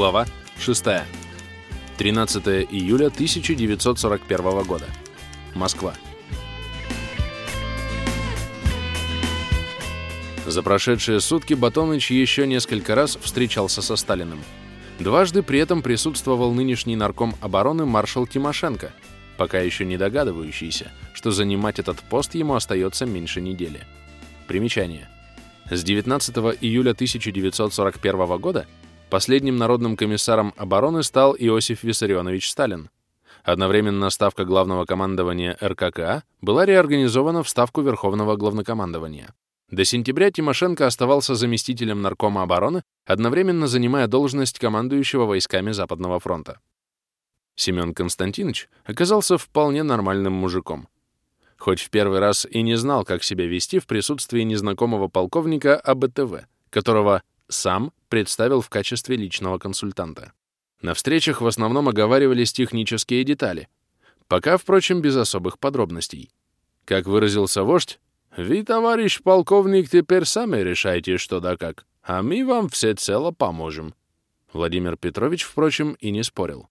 Глава 6. 13 июля 1941 года. Москва. За прошедшие сутки Батоныч еще несколько раз встречался со Сталиным. Дважды при этом присутствовал нынешний нарком обороны маршал Тимошенко, пока еще не догадывающийся, что занимать этот пост ему остается меньше недели. Примечание. С 19 июля 1941 года последним народным комиссаром обороны стал Иосиф Виссарионович Сталин. Одновременно ставка главного командования РККА была реорганизована в ставку Верховного главнокомандования. До сентября Тимошенко оставался заместителем наркома обороны, одновременно занимая должность командующего войсками Западного фронта. Семен Константинович оказался вполне нормальным мужиком. Хоть в первый раз и не знал, как себя вести в присутствии незнакомого полковника АБТВ, которого сам представил в качестве личного консультанта. На встречах в основном оговаривались технические детали, пока, впрочем, без особых подробностей. Как выразился вождь, «Вы, товарищ полковник, теперь сами решайте, что да как, а мы вам всецело поможем». Владимир Петрович, впрочем, и не спорил.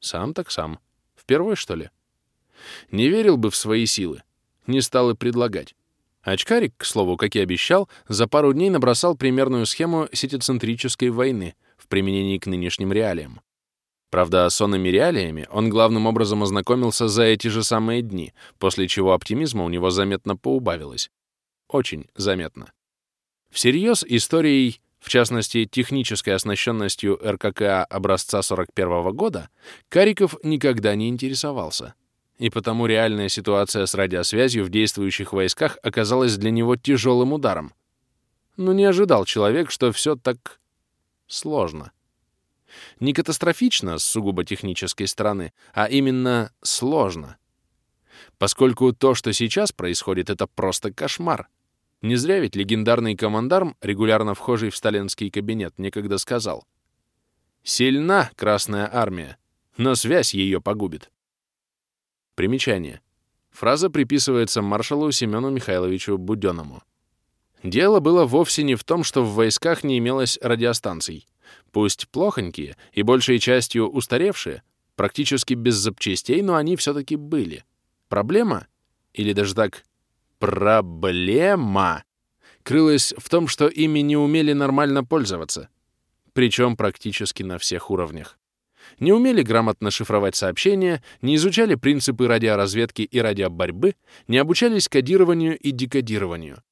Сам так сам. Впервой, что ли? Не верил бы в свои силы. Не стал и предлагать. Очкарик, к слову, как и обещал, за пару дней набросал примерную схему сетицентрической войны в применении к нынешним реалиям. Правда, с онными реалиями он главным образом ознакомился за эти же самые дни, после чего оптимизма у него заметно поубавилось. Очень заметно. Всерьез историей, в частности, технической оснащенностью РККА образца 41 года, Кариков никогда не интересовался и потому реальная ситуация с радиосвязью в действующих войсках оказалась для него тяжелым ударом. Но не ожидал человек, что все так сложно. Не катастрофично с сугубо технической стороны, а именно сложно. Поскольку то, что сейчас происходит, это просто кошмар. Не зря ведь легендарный командарм, регулярно вхожий в сталинский кабинет, некогда сказал. «Сильна Красная Армия, но связь ее погубит». Примечание. Фраза приписывается маршалу Семену Михайловичу Будённому. Дело было вовсе не в том, что в войсках не имелось радиостанций. Пусть плохонькие и большей частью устаревшие, практически без запчастей, но они все-таки были. Проблема, или даже так, проблема, крылась в том, что ими не умели нормально пользоваться, причем практически на всех уровнях не умели грамотно шифровать сообщения, не изучали принципы радиоразведки и радиоборьбы, не обучались кодированию и декодированию.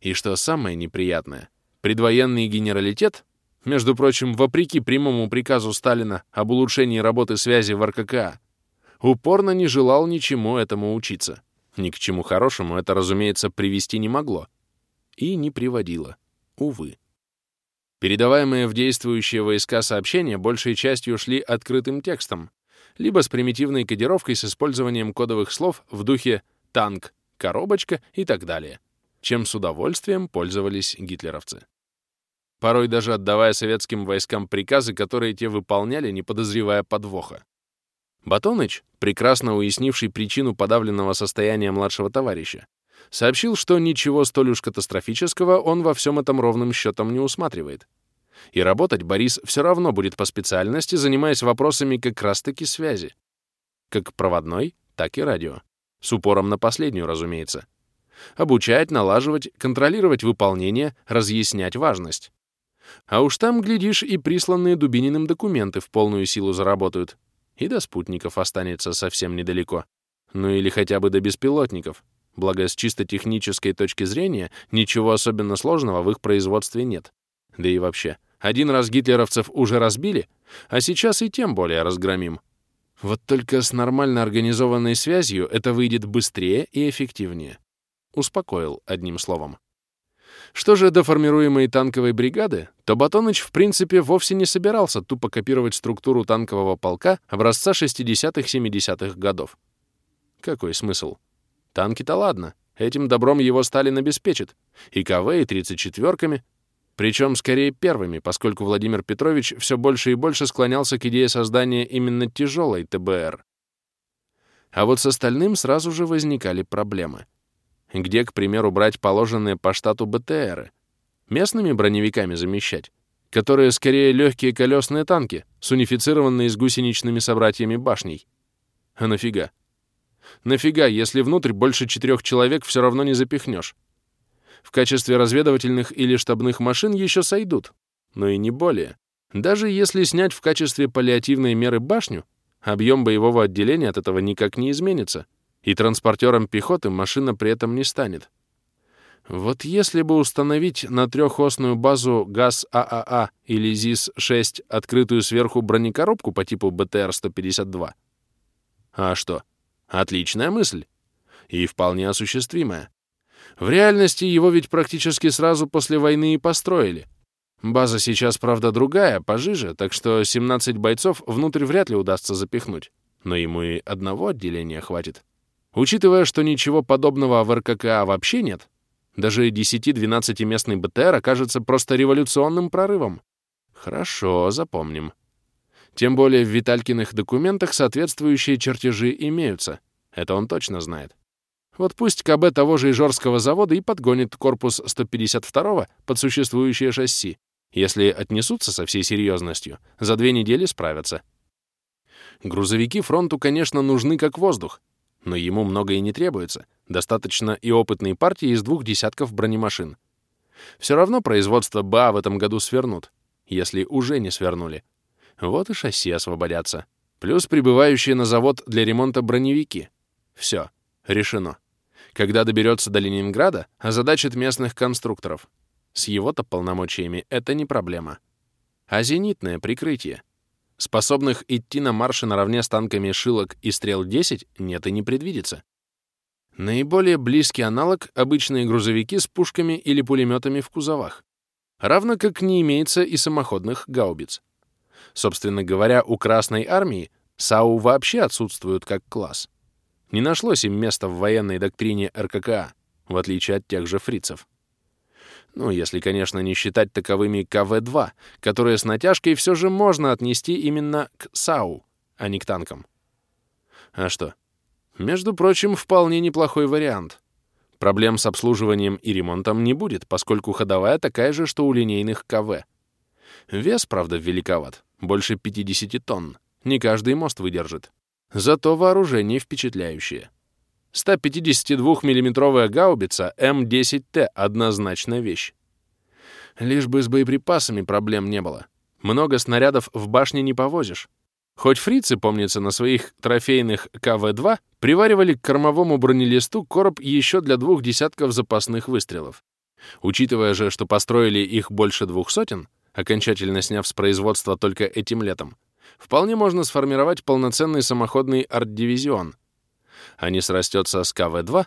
И что самое неприятное, предвоенный генералитет, между прочим, вопреки прямому приказу Сталина об улучшении работы связи в РККА, упорно не желал ничему этому учиться. Ни к чему хорошему это, разумеется, привести не могло. И не приводило. Увы. Передаваемые в действующие войска сообщения большей частью шли открытым текстом, либо с примитивной кодировкой с использованием кодовых слов в духе «танк», «коробочка» и так далее, чем с удовольствием пользовались гитлеровцы. Порой даже отдавая советским войскам приказы, которые те выполняли, не подозревая подвоха. Батоныч, прекрасно уяснивший причину подавленного состояния младшего товарища, сообщил, что ничего столь уж катастрофического он во всем этом ровным счетом не усматривает. И работать Борис все равно будет по специальности, занимаясь вопросами как раз-таки связи. Как проводной, так и радио. С упором на последнюю, разумеется. Обучать, налаживать, контролировать выполнение, разъяснять важность. А уж там, глядишь, и присланные Дубининым документы в полную силу заработают. И до спутников останется совсем недалеко. Ну или хотя бы до беспилотников. Благо, с чисто технической точки зрения, ничего особенно сложного в их производстве нет. Да и вообще, один раз гитлеровцев уже разбили, а сейчас и тем более разгромим. Вот только с нормально организованной связью это выйдет быстрее и эффективнее. Успокоил одним словом. Что же до формируемой танковой бригады, то Батоныч в принципе вовсе не собирался тупо копировать структуру танкового полка образца 60-70-х годов. Какой смысл? Танки-то ладно, этим добром его Сталин обеспечит. И КВ, и 34-ками. Причем скорее первыми, поскольку Владимир Петрович все больше и больше склонялся к идее создания именно тяжелой ТБР. А вот с остальным сразу же возникали проблемы. Где, к примеру, брать положенные по штату БТРы? Местными броневиками замещать? которые скорее легкие колесные танки с унифицированной с гусеничными собратьями башней. А нафига? Нафига, если внутрь больше четырех человек все равно не запихнешь? В качестве разведывательных или штабных машин еще сойдут, но и не более. Даже если снять в качестве паллиативной меры башню, объем боевого отделения от этого никак не изменится, и транспортером пехоты машина при этом не станет. Вот если бы установить на трехосную базу ГАЗ-ААА а а или ЗИС-6 открытую сверху бронекоробку по типу БТР-152. А что? Отличная мысль. И вполне осуществимая. В реальности его ведь практически сразу после войны и построили. База сейчас, правда, другая, пожиже, так что 17 бойцов внутрь вряд ли удастся запихнуть. Но ему и одного отделения хватит. Учитывая, что ничего подобного в РККА вообще нет, даже 10-12-местный БТР окажется просто революционным прорывом. Хорошо, запомним. Тем более в Виталькиных документах соответствующие чертежи имеются. Это он точно знает. Вот пусть КБ того же Ижорского завода и подгонит корпус 152-го под существующее шасси. Если отнесутся со всей серьезностью, за две недели справятся. Грузовики фронту, конечно, нужны как воздух, но ему много и не требуется. Достаточно и опытной партии из двух десятков бронемашин. Все равно производство БА в этом году свернут, если уже не свернули. Вот и шасси освободятся. Плюс прибывающие на завод для ремонта броневики. Все, решено. Когда доберется до Ленинграда, озадачит местных конструкторов. С его-то полномочиями это не проблема. А зенитное прикрытие. Способных идти на марше наравне с танками «Шилок» и «Стрел-10» нет и не предвидится. Наиболее близкий аналог — обычные грузовики с пушками или пулеметами в кузовах. Равно как не имеется и самоходных гаубиц. Собственно говоря, у Красной Армии САУ вообще отсутствуют как класс. Не нашлось им места в военной доктрине РККА, в отличие от тех же фрицев. Ну, если, конечно, не считать таковыми КВ-2, которые с натяжкой все же можно отнести именно к САУ, а не к танкам. А что? Между прочим, вполне неплохой вариант. Проблем с обслуживанием и ремонтом не будет, поскольку ходовая такая же, что у линейных КВ. Вес, правда, великоват, больше 50 тонн. Не каждый мост выдержит. Зато вооружение впечатляющее. 152 миллиметровая гаубица М10Т — однозначная вещь. Лишь бы с боеприпасами проблем не было. Много снарядов в башне не повозишь. Хоть фрицы, помнится, на своих трофейных КВ-2 приваривали к кормовому бронелисту короб еще для двух десятков запасных выстрелов. Учитывая же, что построили их больше двух сотен, окончательно сняв с производства только этим летом, вполне можно сформировать полноценный самоходный арт-дивизион. Не срастется с КВ-2?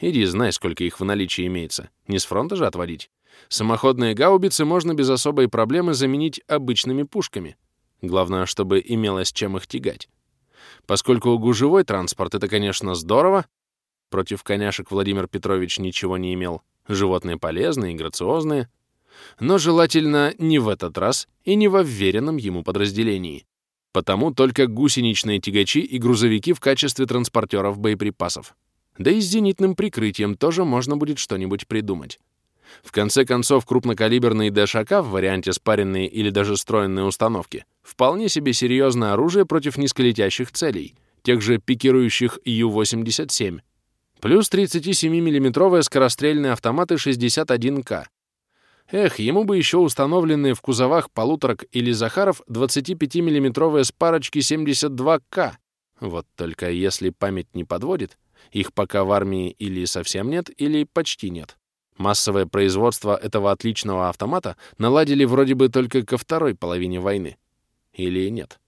Иди, знай, сколько их в наличии имеется. Не с фронта же отводить. Самоходные гаубицы можно без особой проблемы заменить обычными пушками. Главное, чтобы имелось чем их тягать. Поскольку гужевой транспорт — это, конечно, здорово, против коняшек Владимир Петрович ничего не имел, животные полезные и грациозные, но желательно не в этот раз и не во вверенном ему подразделении. Потому только гусеничные тягачи и грузовики в качестве транспортеров боеприпасов. Да и с зенитным прикрытием тоже можно будет что-нибудь придумать. В конце концов, крупнокалиберные ДШК в варианте спаренные или даже стройные установки вполне себе серьезное оружие против низколетящих целей, тех же пикирующих Ю-87, плюс 37 миллиметровые скорострельные автоматы 61К, Эх, ему бы еще установленные в кузовах полуторок или Захаров 25 миллиметровые спарочки 72К. Вот только если память не подводит, их пока в армии или совсем нет, или почти нет. Массовое производство этого отличного автомата наладили вроде бы только ко второй половине войны. Или нет?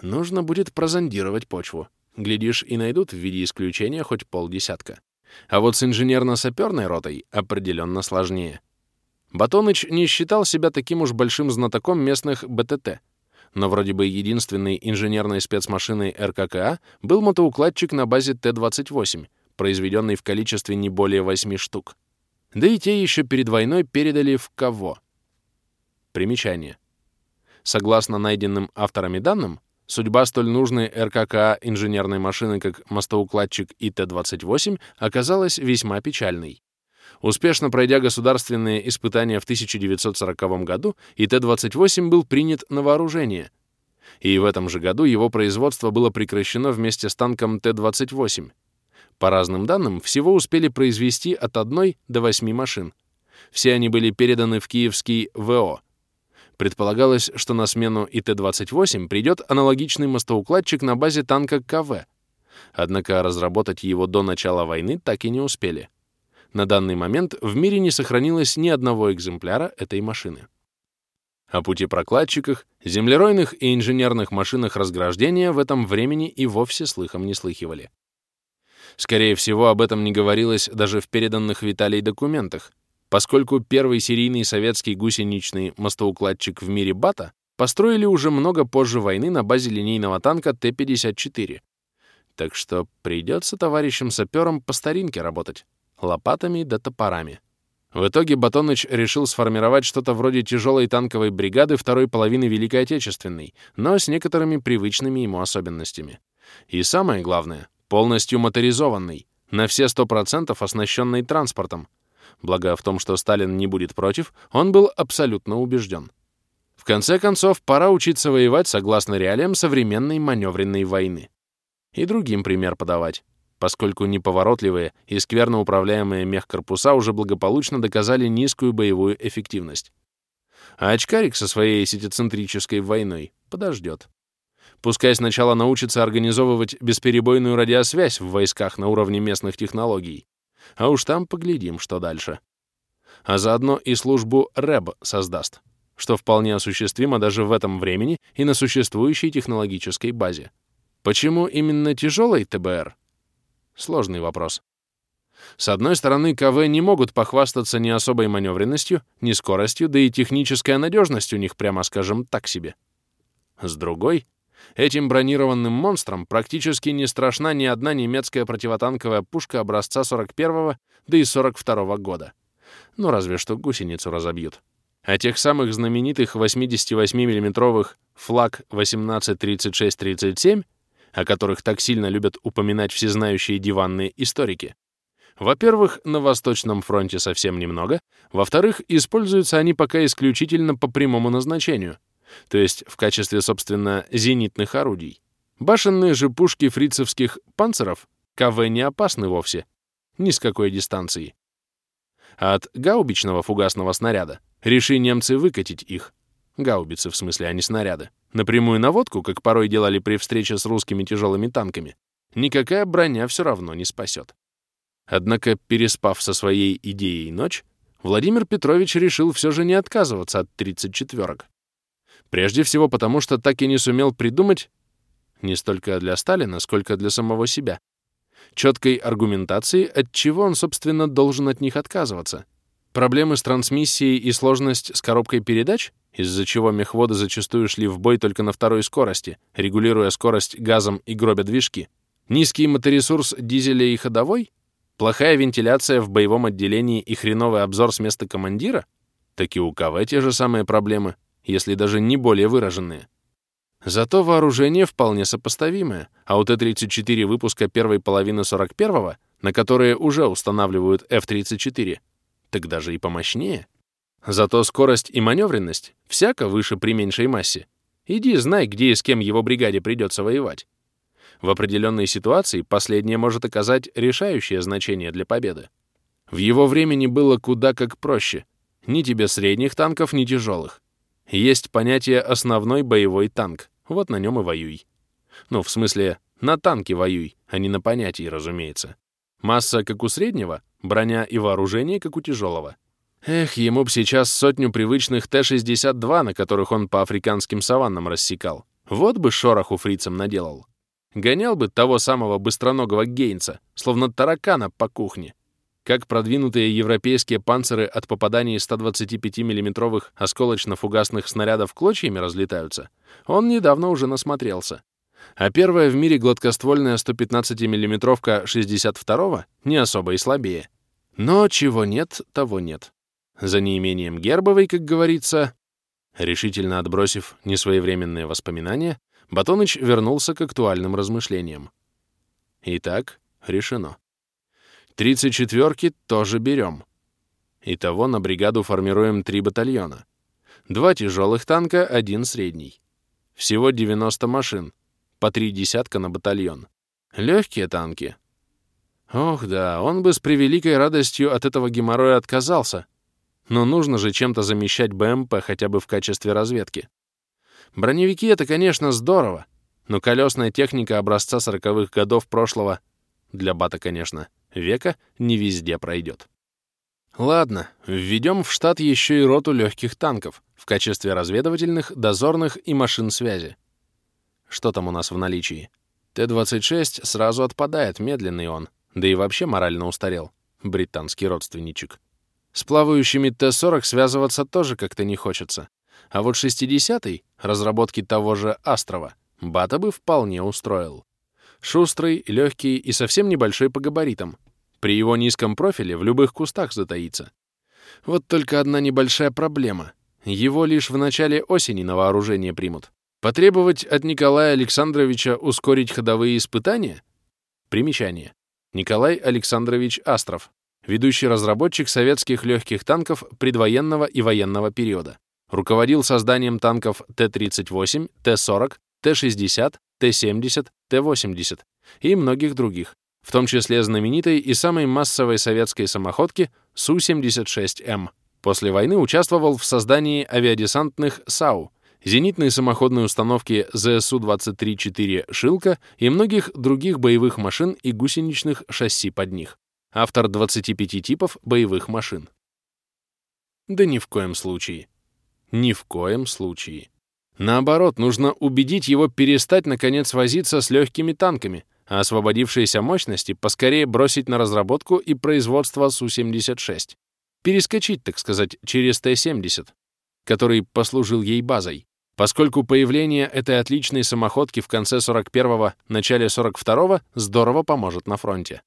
Нужно будет прозондировать почву. Глядишь, и найдут в виде исключения хоть полдесятка. А вот с инженерно-саперной ротой определенно сложнее. Батоныч не считал себя таким уж большим знатоком местных БТТ, но вроде бы единственной инженерной спецмашиной РККА был мотоукладчик на базе Т-28, произведенный в количестве не более 8 штук. Да и те еще перед войной передали в кого? Примечание. Согласно найденным авторами данным, судьба столь нужной РККА инженерной машины, как мостоукладчик и Т-28, оказалась весьма печальной. Успешно пройдя государственные испытания в 1940 году, ИТ-28 был принят на вооружение. И в этом же году его производство было прекращено вместе с танком Т-28. По разным данным, всего успели произвести от одной до восьми машин. Все они были переданы в киевский ВО. Предполагалось, что на смену ИТ-28 придет аналогичный мостоукладчик на базе танка КВ. Однако разработать его до начала войны так и не успели. На данный момент в мире не сохранилось ни одного экземпляра этой машины. О путепрокладчиках, землеройных и инженерных машинах разграждения в этом времени и вовсе слыхом не слыхивали. Скорее всего, об этом не говорилось даже в переданных Виталий документах, поскольку первый серийный советский гусеничный мостоукладчик в мире БАТа построили уже много позже войны на базе линейного танка Т-54. Так что придется товарищам-саперам по старинке работать лопатами да топорами. В итоге Батоныч решил сформировать что-то вроде тяжелой танковой бригады второй половины Великой Отечественной, но с некоторыми привычными ему особенностями. И самое главное, полностью моторизованный, на все 100% оснащенный транспортом. Благо в том, что Сталин не будет против, он был абсолютно убежден. В конце концов, пора учиться воевать согласно реалиям современной маневренной войны. И другим пример подавать поскольку неповоротливые и скверно управляемые мехкорпуса уже благополучно доказали низкую боевую эффективность. А очкарик со своей сетицентрической войной подождет. Пускай сначала научится организовывать бесперебойную радиосвязь в войсках на уровне местных технологий, а уж там поглядим, что дальше. А заодно и службу РЭБ создаст, что вполне осуществимо даже в этом времени и на существующей технологической базе. Почему именно тяжелый ТБР? Сложный вопрос. С одной стороны, КВ не могут похвастаться ни особой маневренностью, ни скоростью, да и техническая надежность у них, прямо скажем, так себе. С другой, этим бронированным монстрам практически не страшна ни одна немецкая противотанковая пушка образца 41-го, да и 42-го года. Ну, разве что гусеницу разобьют. А тех самых знаменитых 88 миллиметровых флаг 18-36-37 о которых так сильно любят упоминать всезнающие диванные историки. Во-первых, на Восточном фронте совсем немного. Во-вторых, используются они пока исключительно по прямому назначению, то есть в качестве, собственно, зенитных орудий. Башенные же пушки фрицевских панцеров КВ не опасны вовсе, ни с какой дистанции. А от гаубичного фугасного снаряда реши немцы выкатить их, гаубицы в смысле, а не снаряды, Напрямую наводку, как порой делали при встрече с русскими тяжелыми танками, никакая броня все равно не спасет. Однако, переспав со своей идеей ночь, Владимир Петрович решил все же не отказываться от 34-ок. Прежде всего потому, что так и не сумел придумать, не столько для Сталина, сколько для самого себя, четкой аргументации, от чего он, собственно, должен от них отказываться. Проблемы с трансмиссией и сложность с коробкой передач? Из-за чего мехводы зачастую шли в бой только на второй скорости, регулируя скорость газом и гробя движки. Низкий моторесурс дизеля и ходовой? Плохая вентиляция в боевом отделении и хреновый обзор с места командира? Так и у КВ те же самые проблемы, если даже не более выраженные. Зато вооружение вполне сопоставимое, а у Т-34 выпуска первой половины 41-го, на которые уже устанавливают F-34, так даже и помощнее. Зато скорость и маневренность всяко выше при меньшей массе. Иди знай, где и с кем его бригаде придется воевать. В определенной ситуации последнее может оказать решающее значение для победы. В его времени было куда как проще. Ни тебе средних танков, ни тяжелых. Есть понятие «основной боевой танк». Вот на нем и воюй. Ну, в смысле, на танке воюй, а не на понятии, разумеется. Масса, как у среднего, броня и вооружение, как у тяжелого. Эх, ему б сейчас сотню привычных Т-62, на которых он по африканским саваннам рассекал. Вот бы шороху фрицам наделал. Гонял бы того самого быстроногого Гейнса, словно таракана по кухне. Как продвинутые европейские панциры от попаданий 125 миллиметровых осколочно-фугасных снарядов клочьями разлетаются, он недавно уже насмотрелся. А первая в мире гладкоствольная 115 миллиметровка 62-го не особо и слабее. Но чего нет, того нет. За неимением Гербовой, как говорится, решительно отбросив несвоевременные воспоминания, Батоныч вернулся к актуальным размышлениям. Итак, решено. Тридцать четверки тоже берем. Итого на бригаду формируем три батальона. Два тяжелых танка, один средний. Всего 90 машин, по три десятка на батальон. Легкие танки. Ох да, он бы с превеликой радостью от этого геморроя отказался. Но нужно же чем-то замещать БМП хотя бы в качестве разведки. Броневики — это, конечно, здорово, но колесная техника образца сороковых годов прошлого, для бата, конечно, века, не везде пройдет. Ладно, введем в штат еще и роту легких танков в качестве разведывательных, дозорных и машин связи. Что там у нас в наличии? Т-26 сразу отпадает, медленный он, да и вообще морально устарел, британский родственничек. С плавающими Т-40 связываться тоже как-то не хочется. А вот 60-й, разработки того же Астрова, Бата бы вполне устроил. Шустрый, легкий и совсем небольшой по габаритам. При его низком профиле в любых кустах затаится. Вот только одна небольшая проблема. Его лишь в начале осени на вооружение примут. Потребовать от Николая Александровича ускорить ходовые испытания? Примечание. Николай Александрович Астров, ведущий разработчик советских легких танков предвоенного и военного периода. Руководил созданием танков Т-38, Т-40, Т-60, Т-70, Т-80 и многих других, в том числе знаменитой и самой массовой советской самоходки Су-76М. После войны участвовал в создании авиадесантных САУ, зенитной самоходной установки ЗСУ-23-4 «Шилка» и многих других боевых машин и гусеничных шасси под них. Автор 25 типов боевых машин. Да ни в коем случае. Ни в коем случае. Наоборот, нужно убедить его перестать, наконец, возиться с легкими танками, а освободившиеся мощности поскорее бросить на разработку и производство Су-76. Перескочить, так сказать, через Т-70, который послужил ей базой, поскольку появление этой отличной самоходки в конце 41-го, начале 42-го здорово поможет на фронте.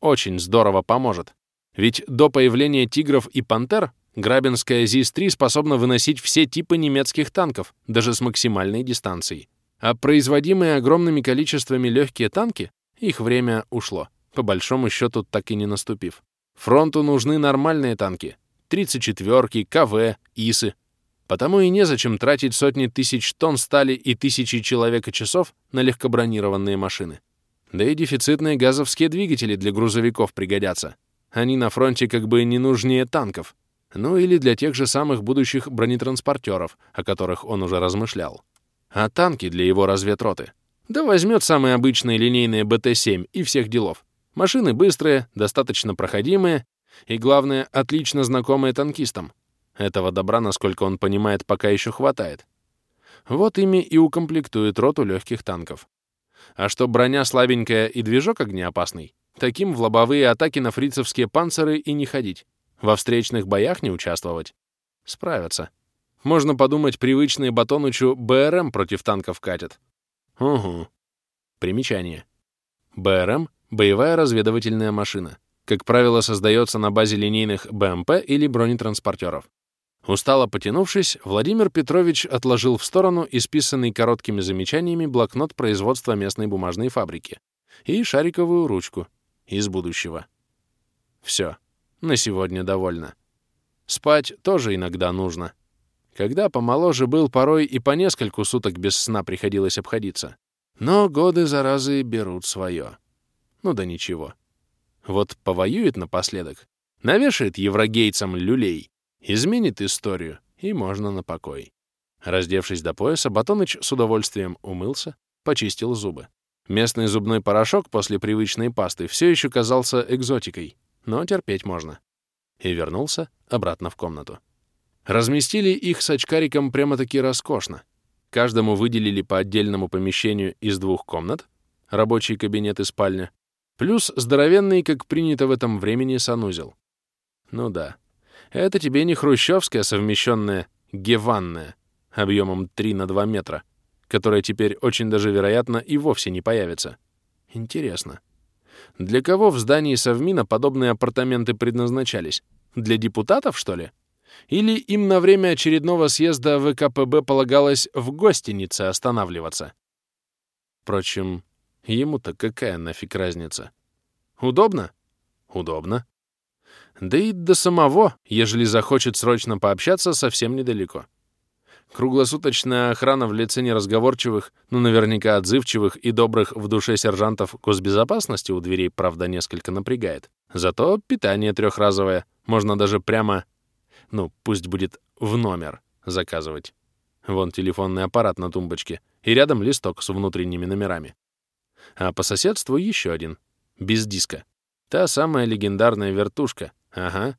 Очень здорово поможет. Ведь до появления «Тигров» и «Пантер» Грабинская ЗИС-3 способна выносить все типы немецких танков, даже с максимальной дистанцией. А производимые огромными количествами легкие танки, их время ушло, по большому счету так и не наступив. Фронту нужны нормальные танки. 34-ки, КВ, ИСы. Потому и незачем тратить сотни тысяч тонн стали и тысячи человека-часов на легкобронированные машины. Да и дефицитные газовские двигатели для грузовиков пригодятся. Они на фронте как бы не нужнее танков. Ну или для тех же самых будущих бронетранспортеров, о которых он уже размышлял. А танки для его разведроты? Да возьмет самые обычные линейные БТ-7 и всех делов. Машины быстрые, достаточно проходимые и, главное, отлично знакомые танкистам. Этого добра, насколько он понимает, пока еще хватает. Вот ими и укомплектует роту легких танков. А что броня слабенькая и движок огнеопасный, таким в лобовые атаки на фрицевские панциры и не ходить. Во встречных боях не участвовать. Справятся. Можно подумать, привычные Батонычу БРМ против танков катят. Угу. Примечание. БРМ — боевая разведывательная машина. Как правило, создается на базе линейных БМП или бронетранспортеров. Устало потянувшись, Владимир Петрович отложил в сторону исписанный короткими замечаниями блокнот производства местной бумажной фабрики и шариковую ручку из будущего. Все, на сегодня довольно. Спать тоже иногда нужно. Когда помоложе был, порой и по нескольку суток без сна приходилось обходиться. Но годы заразы берут свое. Ну да ничего. Вот повоюет напоследок, навешает еврогейцам люлей, Изменит историю, и можно на покой. Раздевшись до пояса, Батоныч с удовольствием умылся, почистил зубы. Местный зубной порошок после привычной пасты все еще казался экзотикой, но терпеть можно. И вернулся обратно в комнату. Разместили их с очкариком прямо-таки роскошно. Каждому выделили по отдельному помещению из двух комнат, рабочий кабинет и спальня, плюс здоровенный, как принято в этом времени, санузел. Ну да, это тебе не хрущевская совмещенная геванная объемом 3 на 2 метра, которая теперь очень даже вероятно и вовсе не появится. Интересно. Для кого в здании Совмина подобные апартаменты предназначались? Для депутатов, что ли? Или им на время очередного съезда ВКПБ полагалось в гостинице останавливаться? Впрочем, ему-то какая нафиг разница? Удобно? Удобно. Да и до самого, ежели захочет срочно пообщаться, совсем недалеко. Круглосуточная охрана в лице неразговорчивых, но наверняка отзывчивых и добрых в душе сержантов госбезопасности у дверей, правда, несколько напрягает. Зато питание трехразовое. Можно даже прямо, ну, пусть будет в номер заказывать. Вон телефонный аппарат на тумбочке. И рядом листок с внутренними номерами. А по соседству еще один. Без диска. Та самая легендарная вертушка. Ага.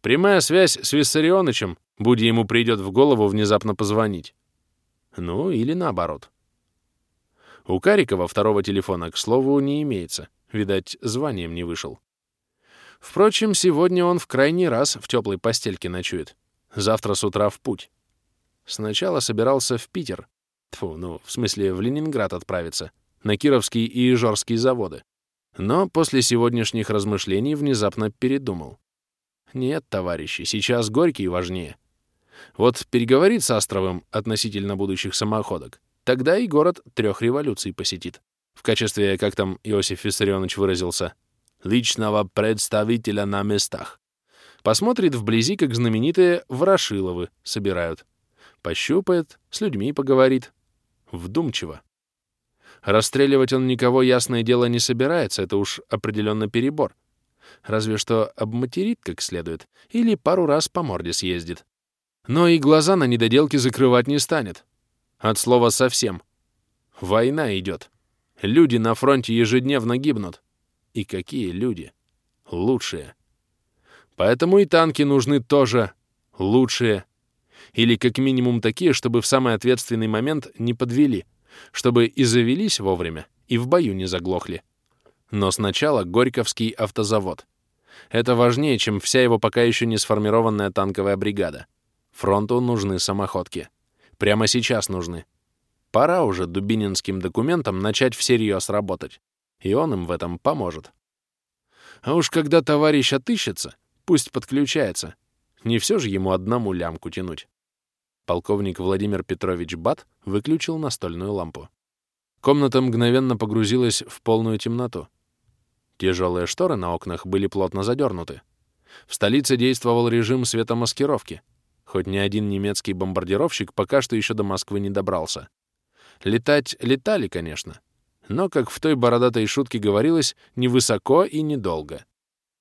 Прямая связь с Виссарионычем, будь ему придет в голову внезапно позвонить. Ну, или наоборот. У Карикова второго телефона, к слову, не имеется. Видать, званием не вышел. Впрочем, сегодня он в крайний раз в теплой постельке ночует. Завтра с утра в путь. Сначала собирался в Питер. Тфу, ну, в смысле, в Ленинград отправиться. На Кировский и Ижорский заводы. Но после сегодняшних размышлений внезапно передумал. Нет, товарищи, сейчас Горький важнее. Вот переговорит с Астровым относительно будущих самоходок, тогда и город трех революций посетит. В качестве, как там Иосиф Виссарионович выразился, личного представителя на местах. Посмотрит вблизи, как знаменитые Ворошиловы собирают. Пощупает, с людьми поговорит. Вдумчиво. Расстреливать он никого, ясное дело, не собирается, это уж определенно перебор. Разве что обматерит как следует или пару раз по морде съездит. Но и глаза на недоделки закрывать не станет. От слова совсем. Война идет. Люди на фронте ежедневно гибнут. И какие люди? Лучшие. Поэтому и танки нужны тоже лучшие. Или как минимум такие, чтобы в самый ответственный момент не подвели, чтобы и завелись вовремя, и в бою не заглохли. Но сначала Горьковский автозавод. Это важнее, чем вся его пока еще не сформированная танковая бригада. Фронту нужны самоходки. Прямо сейчас нужны. Пора уже дубининским документам начать всерьез работать и он им в этом поможет. А уж когда товарищ отыщется, пусть подключается. Не все же ему одному лямку тянуть. Полковник Владимир Петрович Бат выключил настольную лампу. Комната мгновенно погрузилась в полную темноту. Тяжелые шторы на окнах были плотно задернуты. В столице действовал режим светомаскировки, хоть ни один немецкий бомбардировщик пока что еще до Москвы не добрался. Летать летали, конечно, но, как в той бородатой шутке говорилось, не высоко и недолго.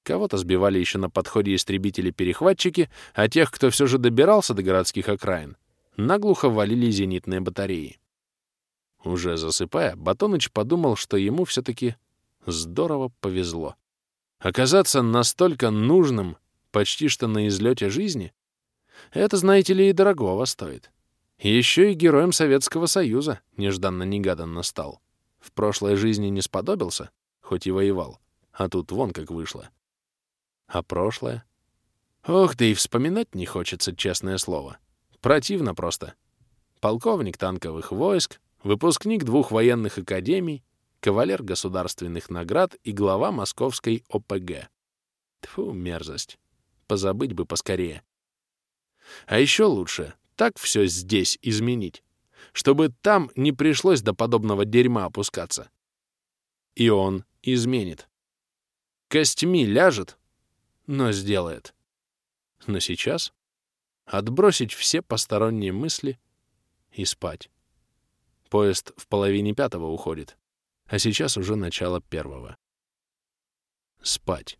Кого-то сбивали еще на подходе истребители-перехватчики, а тех, кто все же добирался до городских окраин, наглухо валили зенитные батареи. Уже засыпая, Батоныч подумал, что ему все-таки здорово повезло. Оказаться настолько нужным, почти что на излете жизни, это, знаете ли, и дорогого стоит. Еще и героем Советского Союза нежданно-негаданно стал. В прошлой жизни не сподобился, хоть и воевал, а тут вон как вышло. А прошлое? Ох, да и вспоминать не хочется, честное слово. Противно просто. Полковник танковых войск, выпускник двух военных академий, кавалер государственных наград и глава московской ОПГ. Тфу, мерзость. Позабыть бы поскорее. А еще лучше так все здесь изменить, чтобы там не пришлось до подобного дерьма опускаться. И он изменит. Костьми ляжет, но сделает. Но сейчас отбросить все посторонние мысли и спать. Поезд в половине пятого уходит, а сейчас уже начало первого. Спать.